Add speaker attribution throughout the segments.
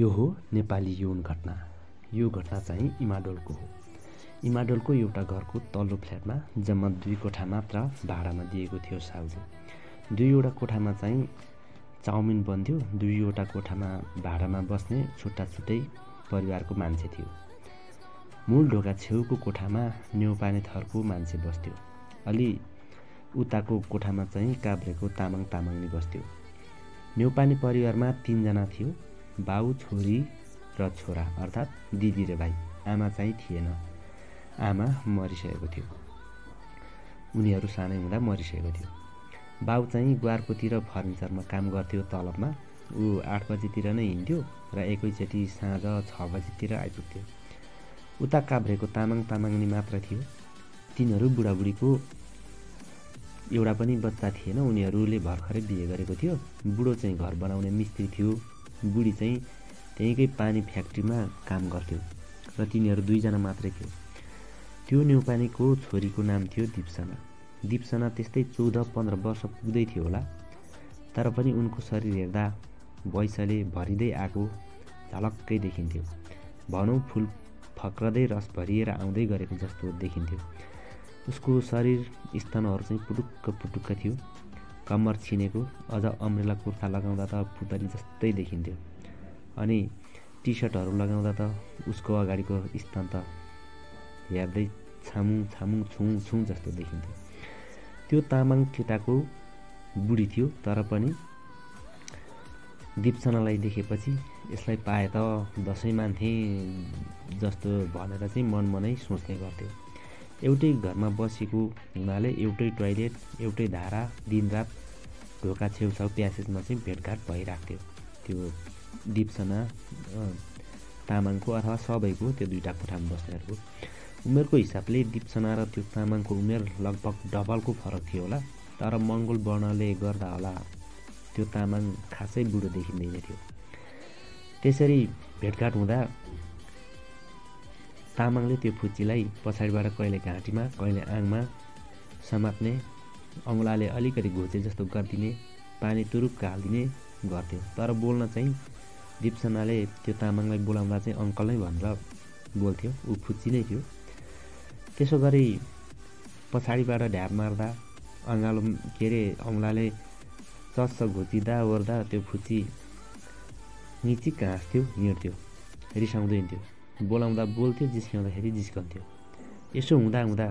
Speaker 1: यो हो नेपाली यौन घटना। यो घटना चाहिँ इमाडोलको हो। इमाडोलको एउटा घरको तल्लो फ्ल्याटमा जम्मा दुई कोठा मात्र भाडामा दिएको थियो साउले दुईवटा कोठामा चाहिँ चाउमिन बन्थ्यो। दुईवटा कोठामा भाडामा बस्ने छुट्टा छुट्टै परिवारको मान्छे थियो। मूल ढोका छेउको कोठामा न्यौपाने थरको मान्छे बस्थ्यो। अलि उताको कोठामा चाहिँ काभ्रेको तामाङ तामाङनी बस्थ्यो। न्यौपाने परिवारमा तिनजना थियो। बाउ छोरी र छोरा अर्थात् दिदी र भाइ। आमा चाहिँ थिएन। आमा मरिसकेको थियो। उनीहरू सानै हुँदा मरिसकेको थियो। बाउ चाहिँ ग्वारकोतिर फर्निचरमा काम गर्थ्यो तलबमा। ऊ आठ बजीतिर नै हिँड्थ्यो र एकैचोटि साँझ छ बजीतिर आइपुग्थ्यो। उता काभ्रेको तामाङ तामाङनी मात्र थियो। तिनीहरू बुढाबुढीको एउटा पनि बच्चा थिएन। उनीहरूले भर्खरै बिहे गरेको थियो। बुढो चाहिँ घर बनाउने मिस्त्री थियो। बुढी चाहिँ त्यहीँकै पानी फ्याक्ट्रीमा काम गर्थ्यो र तिनीहरू दुईजना मात्रै थियो त्यो न्युपानीको छोरीको नाम थियो दिपसना। दिपसना त्यस्तै चौध पन्ध्र वर्ष पुग्दै थियो होला तर पनि उनको शरीर हेर्दा वैसले भरिँदै आएको झलक्कै देखिन्थ्यो। भनौँ फुल फक्रदै रस भरिएर आउँदै गरेको जस्तो देखिन्थ्यो। उसको शरीर स्तनहरू चाहिँ पुटुक्क पुटुक्क थियो। कम्मर छिनेको अझ अम्रेला कुर्ता लगाउँदा त पुतली जस्तै देखिन्थ्यो। अनि टी सर्टहरू लगाउँदा त उसको अगाडिको स्थान त हेर्दै छामुङ छामुङ छुङ छुङ जस्तो देखिन्थ्यो। त्यो तामाङ केटाको बुढी थियो तर पनि दिपसनालाई देखेपछि यसलाई पाए त दसैँ मान्थे जस्तो भनेर चाहिँ मन मनै सोच्ने गर्थ्यो। एउटै घरमा बसेको हुनाले एउटै टोइलेट एउटै धारा दिनरात ढोका छेउछाउ प्यासेजमा चाहिँ भेटघाट भइरहेको थियो त्यो दिपसना तामाङको अथवा सबैको त्यो दुइटा कोठामा बस्नेहरूको उमेरको हिसाबले दिपसना र त्यो तामाङको उमेर लगभग डबलको फरक थियो होला। तर मङ्गोल वर्णले गर्दा होला त्यो तामाङ खासै बुढो देखिँदैन थियो। त्यसरी भेटघाट हुँदा तामाङले त्यो फुच्चीलाई पछाडिबाट कहिले घाँटीमा कहिले आङमा समात्ने औँलाले अलिकति घोचे जस्तो गरिदिने पानी तुरुक्क हालिदिने गर्थ्यो। तर बोल्न चाहिँ दिपसनाले त्यो तामाङलाई बोलाउँदा चाहिँ अङ्कल नै भनेर बोल्थ्यो। ऊ फुच्ची नै थियो। त्यसो गरी पछाडिबाट ढ्याप मार्दा अँगालो के अरे औँलाले चस्स घोचिँदा ओर्दा त्यो फुच्ची निचिक हाँस्थ्यो हिँड्थ्यो रिसाउँदै हिँड्थ्यो। बोलाउँदा बोल्थ्यो जिस्काउँदाखेरि जिस्कन्थ्यो। यसो हुँदा हुँदा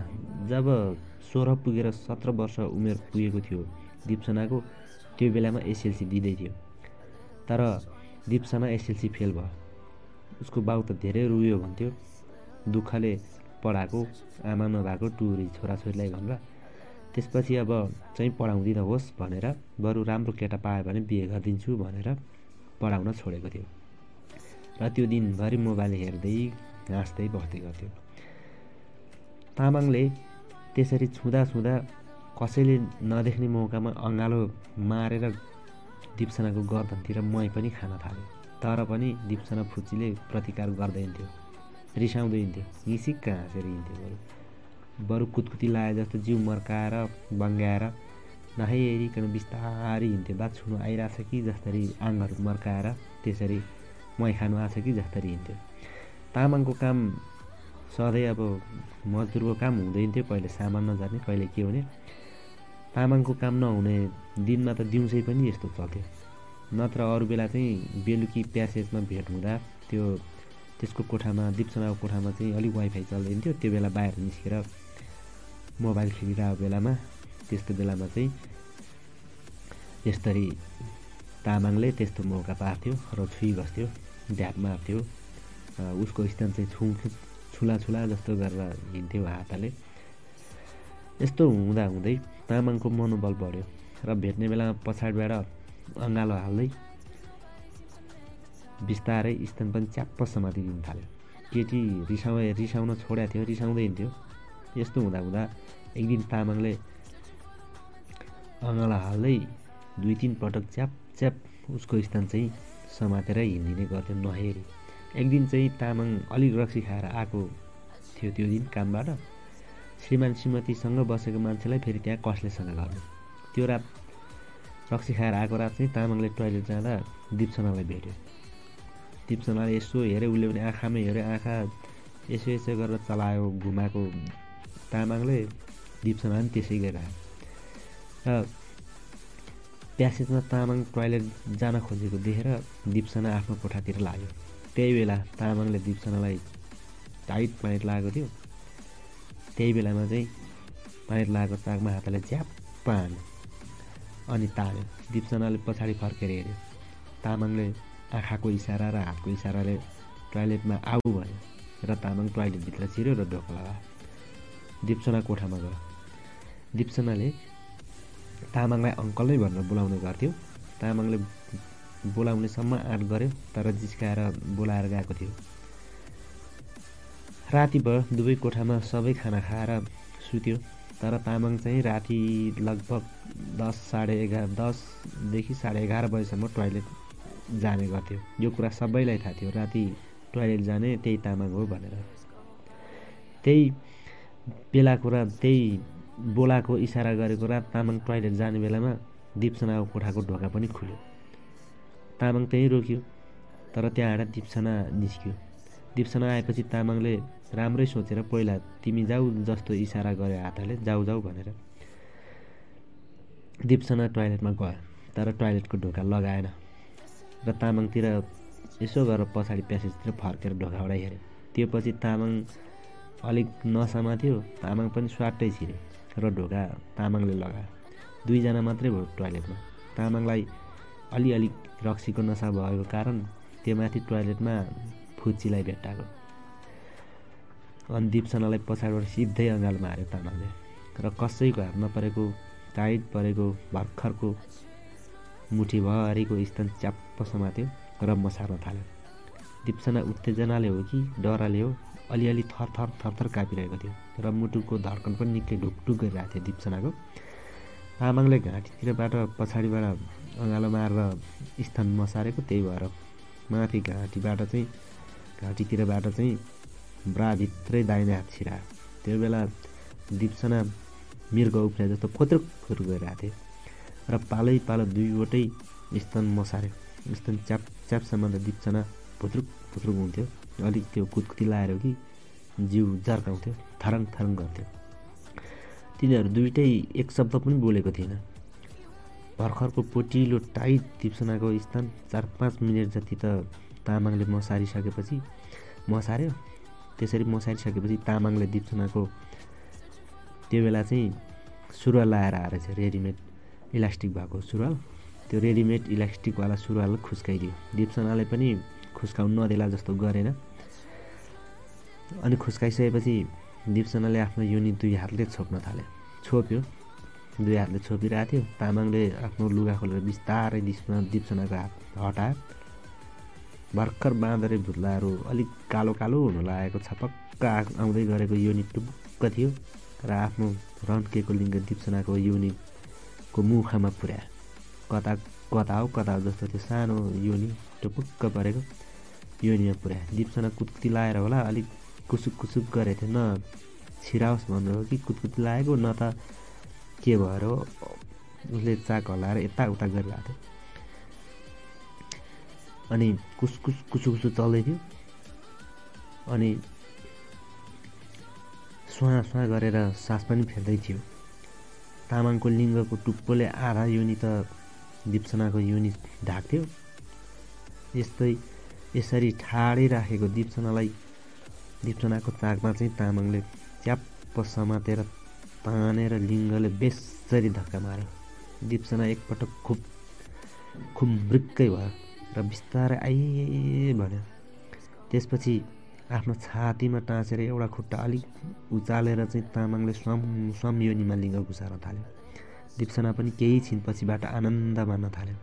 Speaker 1: जब सोह्र पुगेर सत्र वर्ष उमेर पुगेको थियो दिपसनाको त्यो बेलामा एसएलसी दिँदै थियो। तर दिपसना एसएलसी फेल भयो। उसको बाउ त धेरै रुयो भन्थ्यो। दुःखले पढाएको आमा नभएको टुरी छोराछोरीलाई भनेर त्यसपछि अब चाहिँ पढाउँदिन होस् भनेर बरु राम्रो केटा पायो भने बिहे गरिदिन्छु भनेर पढाउन छोडेको थियो। र त्यो दिनभरि मोबाइल हेर्दै हाँस्दै बस्दै गर्थ्यो। तामाङले त्यसरी छुँदा छुँदा कसैले नदेख्ने मौकामा अँगालो मारेर दिपसनाको गर्दनतिर मै पनि खान थाल्यो। तर पनि दिपसना फुच्चीले प्रतिकार गर्दै हिँड्थ्यो रिसाउँदै हिँड्थ्यो हिसिक्क हाँसेर हिँड्थ्यो बरु? बरु कुतकुती लाए जस्तो जिउ मर्काएर बङ्गाएर नहेरिकन बिस्तारै हिँड्थ्यो। बा छुनु आइरहेछ कि जसरी आङहरू मर्काएर त्यसरी मै खानु आएको छ कि जस्तरी हिँड्थ्यो तामाङको काम सधैँ अब मजदुरको काम हुँदैन थियो कहिले सामान नजाने कहिले के हुने। तामाङको काम नहुने दिनमा त दिउँसै पनि यस्तो चल्थ्यो। नत्र अरू बेला चाहिँ बेलुकी प्यासेजमा भेट हुँदा त्यो त्यसको कोठामा दिपसनाको कोठामा चाहिँ अलिक वाइफाई चल्दैन थियो। त्यो बेला बाहिर निस्केर मोबाइल खेलिरहेको बेलामा त्यस्तो बेलामा चाहिँ यस्तरी तामाङले त्यस्तो मौका पार्थ्यो र छुइ बस्थ्यो ढ्याप मार्थ्यो उसको स्थान चाहिँ छु छुला छुला जस्तो गरेर हिँड्थ्यो हातले। यस्तो हुँदा हुँदै तामाङको मनोबल बढ्यो र भेट्ने बेलामा पछाडिबाट अँगालो हाल्दै बिस्तारै स्थान पनि च्याप्प समातिदिनु थाल्यो। केटी रिसाउ रिसाउन छोडेको थियो रिसाउँदै हिँड्थ्यो। यस्तो हुँदा हुँदा एक दिन तामाङले अँगालो हाल्दै दुई तिन पटक च्याप च्याप उसको स्थान चाहिँ समातेर हिँडिदिने गर्थ्यो नहेरी। एक दिन चाहिँ तामाङ अलिक रक्सी खाएर आएको थियो त्यो दिन कामबाट। श्रीमान श्रीमतीसँग बसेको मान्छेलाई फेरि त्यहाँ कसलेसँग गर्ने। त्यो रात रक्सी खाएर आएको रात चाहिँ तामाङले टोइलेट जाँदा दिपसनालाई भेट्यो। दिप्सनाले यसो हेऱ्यो उसले पनि आँखामै हेऱ्यो आँखा यसो यसो गरेर चलायो घुमाएको तामाङले दिप्सना पनि त्यसै गरिरह्यो र प्यासेजमा तामाङ टोइलेट जान खोजेको देखेर दिप्सना आफ्नो कोठातिर लाग्यो। त्यही बेला तामाङले दिप्सनालाई टाइट पाइट लगाएको थियो। त्यही बेलामा चाहिँ पाइट लगाएको चाकमा हातले च्याप्प हान्यो अनि तान्यो। दिप्सनाले पछाडि फर्केर हेऱ्यो। तामाङले आँखाको इसारा र हातको इसाराले टोइलेटमा आऊ भन्यो र तामाङ टोइलेटभित्र छिर्यो र ढोका लगायो दिप्सना कोठामा गयो। दिप्सनाले तामाङलाई अङ्कल नै भनेर बोलाउने गर्थ्यो। तामाङले बोलाउनेसम्म आँट गऱ्यो तर जिस्काएर बोलाएर गएको थियो। राति भयो दुवै कोठामा सबै खाना खाएर सुत्यो तर तामाङ चाहिँ राति लगभग दस साढे एघार दसदेखि साढे एघार बजीसम्म टोइलेट जाने गर्थ्यो। यो कुरा सबैलाई थाहा थियो राति टोइलेट जाने त्यही तामाङ हो भनेर। त्यही बेलाको र त्यही बोलाको इसारा गरेको रात तामाङ टोइलेट जाने बेलामा दिपसनाको कोठाको ढोका पनि खुल्यो। तामाङ त्यहीँ रोक्यो तर त्यहाँ आएर दिपसना निस्क्यो। दिपसना आएपछि तामाङले राम्रै सोचेर पहिला तिमी जाऊ जस्तो इसारा गरे हातले जाऊ जाऊ भनेर दिपसना टोइलेटमा गयो तर टोइलेटको ढोका लगाएन र तामाङतिर यसो गरेर पछाडि प्यासेजतिर फर्केर ढोकाबाट हेऱ्यो त्यो पछि तामाङ अलिक नसामा थियो तामाङ पनि स्वाटै छिर्यो र ढोका तामाङले लगायो दुईजना मात्रै भयो टोइलेटमा तामाङलाई अलिअलि रक्सीको नसा भएको कारण त्यो माथि टोइलेटमा फुच्चीलाई भेट्टाएको। अनि दिपसनालाई पछाडिबाट सिधै अँगालो माऱ्यो तामाङले र कसैको हात नपरेको टाइट परेको भर्खरको मुठीभरिको स्तन च्याप्प समात्यो र मसार्न थाल्यो दिपसना उत्तेजनाले हो कि डराले हो अलिअलि थरथर थरथर कापिरहेको थियो र मुटुको धड्कन पनि निकै ढुकढुक गरिरहेको थियो दिपसनाको। तामाङले घाँटीतिरबाट पछाडिबाट अँगालो मारेर स्थान मसारेको त्यही भएर माथि घाँटीबाट चाहिँ घाँटीतिरबाट चाहिँ ब्राभित्रै दाहिने हात छिरायो त्यो बेला दिपसना मृग उफ्रे जस्तो फोत्रुक फोत्रुक गइरहेको थियो र पालै पालो दुईवटै स्तन मसार्यो। स्तन च्याप च्यापसम्म त दिपसना फुत्रुक फुत्रुक हुन्थ्यो अलिक त्यो कुदकुती लाएर कि जिउ जर्काउँथ्यो थरङ थरङ गर्थ्यो तिनीहरू दुइटै एक शब्द पनि बोलेको थिएन भर्खरको पोटिलो टाइट दिप्सनाको स्थान चार पाँच मिनट जति त तामाङले मसारिसकेपछि मसार्यो त्यसरी मसारिसकेपछि तामाङले दिप्सनाको त्यो बेला चाहिँ सुरुवाल लगाएर आएर चाहिँ रेडिमेड इलास्टिक भएको सुरुवाल त्यो रेडिमेड इलास्टिकवाला सुरुवाल खुस्काइदियो दिप्सनाले पनि खुस्काउनु नदेला जस्तो गरेन। अनि खुस्काइसकेपछि दिप्सनाले आफ्नो युनि दुई हातले छोप्न थाल्यो छोप्यो। दुई हातले छोपिरहेको थियो। तामाङले आफ्नो लुगा खोलेर बिस्तारै दिप्सना दिप्सनाको हात हटायो। भर्खर बाँदरे भुत्लाहरू अलिक कालो कालो हुनु लागेको छपक्क आउँदै गरेको योनि टुप्क थियो र आफ्नो रन्केको लिङ्ग दिप्सनाको योनिको मुखमा पुर्यायो कता कता हो कता हो जस्तो त्यो सानो योनि टुपुक्क परेको योनिमा पुर्यायो दिप्सना कुदकुती लाएर होला अलिक कुसुक कुसुक गरेको थियो न छिराओस् भनेर कि कुदकुती लागेको न त के भएर हो उसले चाक हल्लाएर यताउता गरिरहेको थियो अनि कुसकुस कुसु कुसु चल्दै थियो अनि सुहाँ सुहाँ गरेर सास पनि फेर्दै थियो तामाङको लिङ्गको टुप्पोले आधा योनि त दिप्सनाको योनि ढाक्थ्यो यस्तै यसरी ठाडै राखेको दिप्सनालाई दिप्सनाको चाकमा चाहिँ तामाङले च्याप्प समातेर तानेर लिङ्गले बेसरी धक्का मार्यो दिप्सना एकपटक खुब खुम्ब्रिक्कै भयो र बिस्तारै आइए भन्यो त्यसपछि आफ्नो छातीमा टाँसेर एउटा खुट्टा अलिक उचालेर चाहिँ तामाङले स्वम स्वम योनिमा लिङ्ग घुसार्न थाल्यो। दिप्सना पनि केही छिनपछिबाट आनन्द मान्न थाल्यो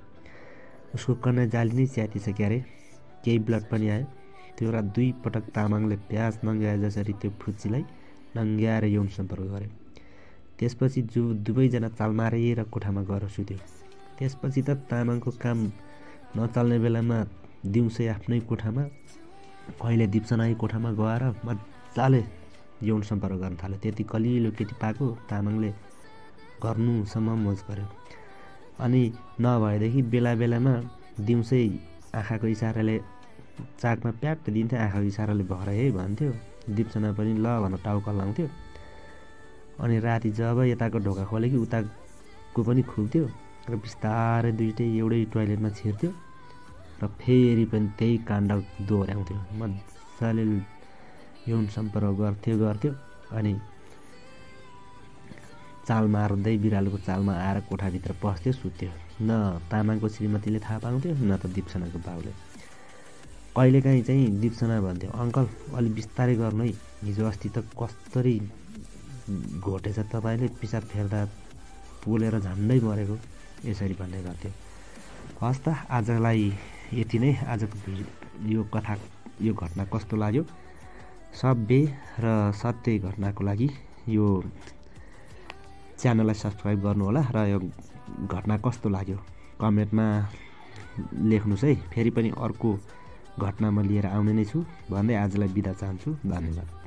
Speaker 1: उसको कन्या जाली नै च्यातिसक्यो अरे? केही ब्लड पनि आयो। त्यो र दुई पटक तामाङले प्याज नङ्ग्याए जसरी त्यो फुच्चीलाई नङ्ग्याएर यौन सम्पर्क गर्यो त्यसपछि जो दुवैजना चाल मारेर कोठामा गएर सुत्यो। त्यसपछि त तामाङको काम नचल्ने बेलामा दिउँसै आफ्नै कोठामा कहिले दिप्सनाई कोठामा गएर मजाले यौन सम्पर्क गर्न थाल्यो त्यति कलिलो केटी पाएको तामाङले गर्नुसम्म मोज गर्यो अनि नभएदेखि बेला बेलामा दिउँसै आँखाको इसाराले चाकमा प्याट दिन्थ्यो आँखाको इसाराले भर है भन्थ्यो। दिपसना पनि ल भनेर टाउका लाउँथ्यो। अनि राति जब यताको ढोका खोल्यो कि उताको पनि खुल्थ्यो र बिस्तारै दुइटै एउटै टोइलेटमा छिर्थ्यो र फेरि पनि त्यही काण्ड दोहोऱ्याउँथ्यो। मजाले यौन सम्पर्क गर्थ्यो गर्थ्यो। अनि चाल मार्दै बिरालोको चालमा आएर कोठाभित्र पस्थ्यो सुत्थ्यो न तामाङको श्रीमतीले थाहा पाउँथ्यो न त दिपसनाको बाउले। कहिलेकाहीँ चाहिँ दिपसना भन्थ्यो अङ्कल अलिक बिस्तारै गर्नु है हिजो अस्ति त कस्तरी घोटेछ तपाईँले पिसाब फेर्दा पोलेर झन्डै मरेको। यसरी भन्ने गर्थ्यो। हस् त आजलाई यति नै। आजको यो कथा यो घटना कस्तो लाग्यो? सभ्य र सत्य घटनाको लागि यो च्यानललाई सब्सक्राइब गर्नुहोला र यो घटना कस्तो लाग्यो कमेन्टमा लेख्नुहोस् है। फेरि पनि अर्को घटना म लिएर आउने नै छु। भन्दै आजलाई बिदा चाहन्छु। धन्यवाद।